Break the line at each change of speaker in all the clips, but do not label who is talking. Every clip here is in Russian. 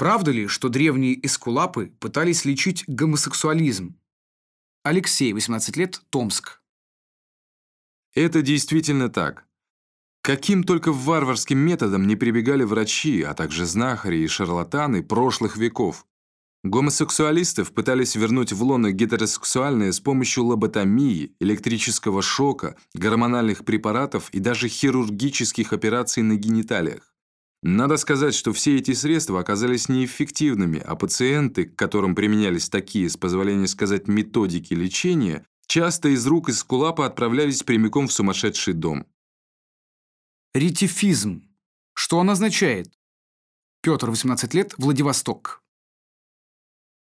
Правда ли, что древние эскулапы пытались лечить гомосексуализм? Алексей, 18 лет, Томск.
Это действительно так. Каким только варварским методом не прибегали врачи, а также знахари и шарлатаны прошлых веков. Гомосексуалистов пытались вернуть в лоно гетеросексуальное с помощью лоботомии, электрического шока, гормональных препаратов и даже хирургических операций на гениталиях. Надо сказать, что все эти средства оказались неэффективными, а пациенты, к которым применялись такие, с позволения сказать, методики лечения, часто из рук из кулапа отправлялись прямиком в сумасшедший дом.
Ретифизм. Что он означает? Петр, 18 лет, Владивосток.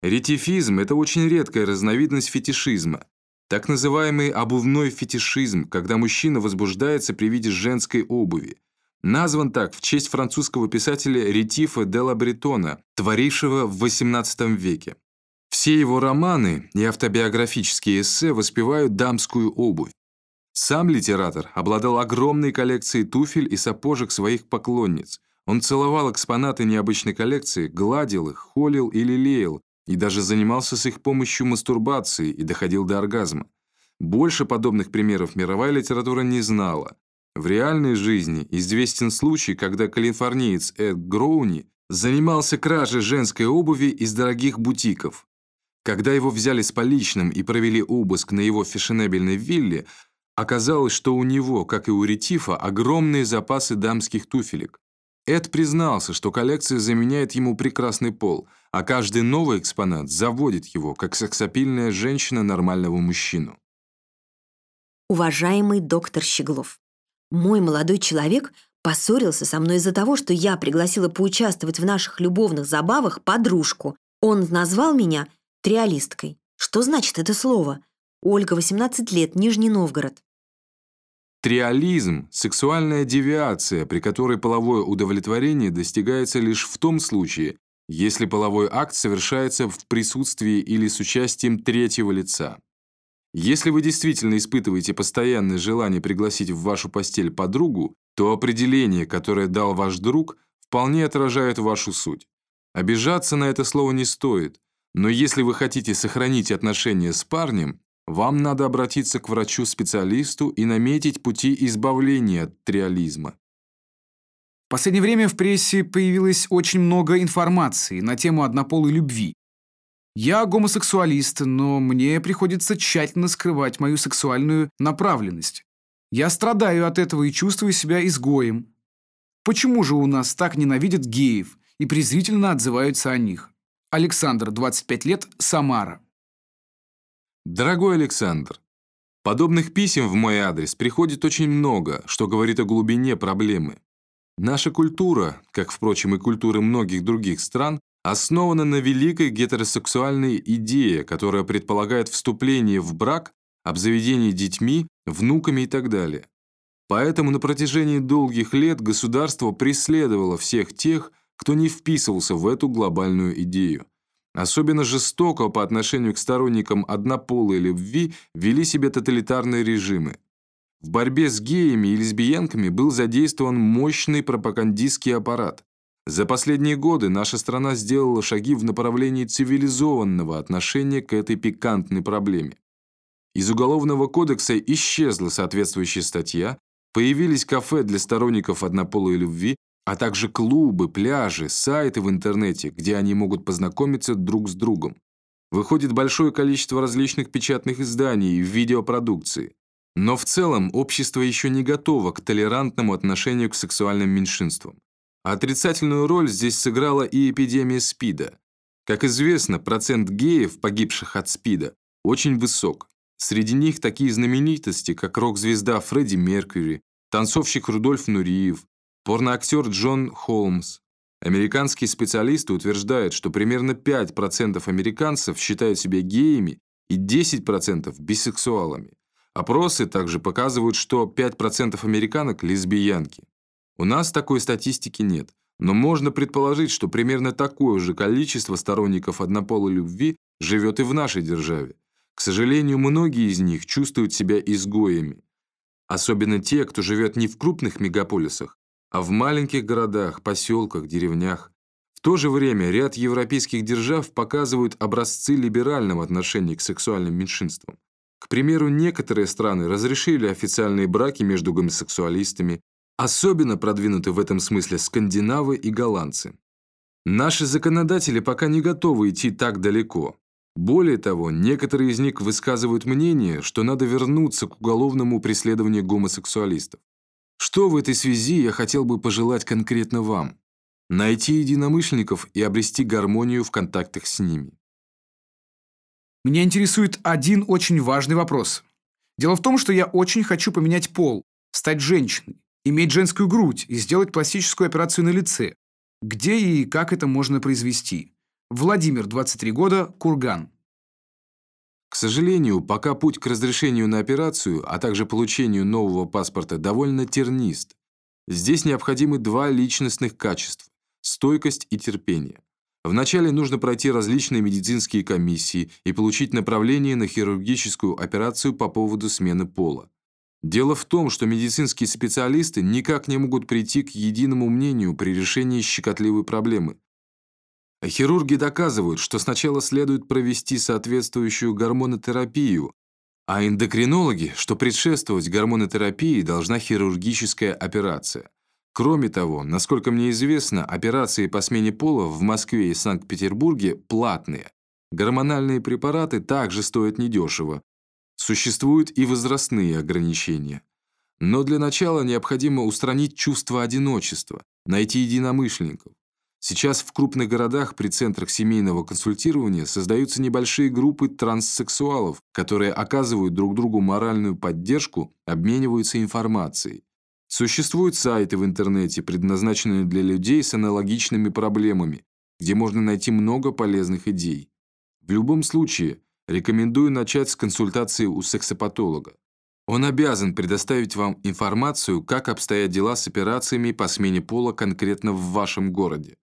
Ретифизм – это очень редкая разновидность фетишизма. Так называемый обувной фетишизм, когда мужчина возбуждается при виде женской обуви. Назван так в честь французского писателя Ретифа де ла Бретона, творившего в XVIII веке. Все его романы и автобиографические эссе воспевают дамскую обувь. Сам литератор обладал огромной коллекцией туфель и сапожек своих поклонниц. Он целовал экспонаты необычной коллекции, гладил их, холил или лелеял, и даже занимался с их помощью мастурбацией и доходил до оргазма. Больше подобных примеров мировая литература не знала. В реальной жизни известен случай, когда калифорниец Эд Гроуни занимался кражей женской обуви из дорогих бутиков. Когда его взяли с поличным и провели обыск на его фешенебельной вилле, оказалось, что у него, как и у Ретифа, огромные запасы дамских туфелек. Эд признался, что коллекция заменяет ему прекрасный пол, а каждый новый экспонат заводит его, как сексапильная женщина нормального мужчину.
Уважаемый доктор Щеглов, мой молодой человек поссорился со мной из-за того, что я пригласила поучаствовать в наших любовных забавах подружку. Он назвал меня триалисткой. Что значит это слово? Ольга, 18 лет, Нижний Новгород.
Триализм – сексуальная девиация, при которой половое удовлетворение достигается лишь в том случае, если половой акт совершается в присутствии или с участием третьего лица. Если вы действительно испытываете постоянное желание пригласить в вашу постель подругу, то определение, которое дал ваш друг, вполне отражает вашу суть. Обижаться на это слово не стоит, но если вы хотите сохранить отношения с парнем, вам надо обратиться к врачу-специалисту и наметить пути избавления от триализма.
В последнее время в прессе появилось очень много информации на тему однополой любви. Я гомосексуалист, но мне приходится тщательно скрывать мою сексуальную направленность. Я страдаю от этого и чувствую себя изгоем. Почему же у нас так ненавидят геев и презрительно отзываются о них? Александр, 25 лет, Самара.
Дорогой Александр, подобных писем в мой адрес приходит очень много, что говорит о глубине проблемы. Наша культура, как, впрочем, и культуры многих других стран, основана на великой гетеросексуальной идее, которая предполагает вступление в брак, обзаведение детьми, внуками и так далее. Поэтому на протяжении долгих лет государство преследовало всех тех, кто не вписывался в эту глобальную идею. Особенно жестоко по отношению к сторонникам однополой любви вели себя тоталитарные режимы. В борьбе с геями и лесбиянками был задействован мощный пропагандистский аппарат. За последние годы наша страна сделала шаги в направлении цивилизованного отношения к этой пикантной проблеме. Из Уголовного кодекса исчезла соответствующая статья, появились кафе для сторонников однополой любви, а также клубы, пляжи, сайты в интернете, где они могут познакомиться друг с другом. Выходит большое количество различных печатных изданий и видеопродукции. Но в целом общество еще не готово к толерантному отношению к сексуальным меньшинствам. Отрицательную роль здесь сыграла и эпидемия СПИДа. Как известно, процент геев, погибших от СПИДа, очень высок. Среди них такие знаменитости, как рок-звезда Фредди Меркьюри, танцовщик Рудольф Нуриев, Порноактер Джон Холмс. Американские специалисты утверждают, что примерно 5% американцев считают себя геями и 10% бисексуалами. Опросы также показывают, что 5% американок – лесбиянки. У нас такой статистики нет, но можно предположить, что примерно такое же количество сторонников однополой любви живет и в нашей державе. К сожалению, многие из них чувствуют себя изгоями. Особенно те, кто живет не в крупных мегаполисах, а в маленьких городах, поселках, деревнях. В то же время ряд европейских держав показывают образцы либерального отношения к сексуальным меньшинствам. К примеру, некоторые страны разрешили официальные браки между гомосексуалистами, особенно продвинуты в этом смысле скандинавы и голландцы. Наши законодатели пока не готовы идти так далеко. Более того, некоторые из них высказывают мнение, что надо вернуться к уголовному преследованию гомосексуалистов. Что в этой связи я хотел бы пожелать конкретно вам? Найти единомышленников и обрести гармонию в контактах с ними.
Меня интересует один очень важный вопрос. Дело в том, что я очень хочу поменять пол, стать женщиной, иметь женскую грудь и сделать пластическую операцию на лице. Где и как это можно произвести? Владимир, 23 года, Курган.
К сожалению, пока путь к разрешению на операцию, а также получению нового паспорта довольно тернист. Здесь необходимы два личностных качества – стойкость и терпение. Вначале нужно пройти различные медицинские комиссии и получить направление на хирургическую операцию по поводу смены пола. Дело в том, что медицинские специалисты никак не могут прийти к единому мнению при решении щекотливой проблемы. А хирурги доказывают, что сначала следует провести соответствующую гормонотерапию, а эндокринологи, что предшествовать гормонотерапии должна хирургическая операция. Кроме того, насколько мне известно, операции по смене пола в Москве и Санкт-Петербурге платные. Гормональные препараты также стоят недешево. Существуют и возрастные ограничения. Но для начала необходимо устранить чувство одиночества, найти единомышленников. Сейчас в крупных городах при центрах семейного консультирования создаются небольшие группы транссексуалов, которые оказывают друг другу моральную поддержку, обмениваются информацией. Существуют сайты в интернете, предназначенные для людей с аналогичными проблемами, где можно найти много полезных идей. В любом случае, рекомендую начать с консультации у сексопатолога. Он обязан предоставить вам информацию, как обстоят дела с операциями по смене пола конкретно в вашем городе.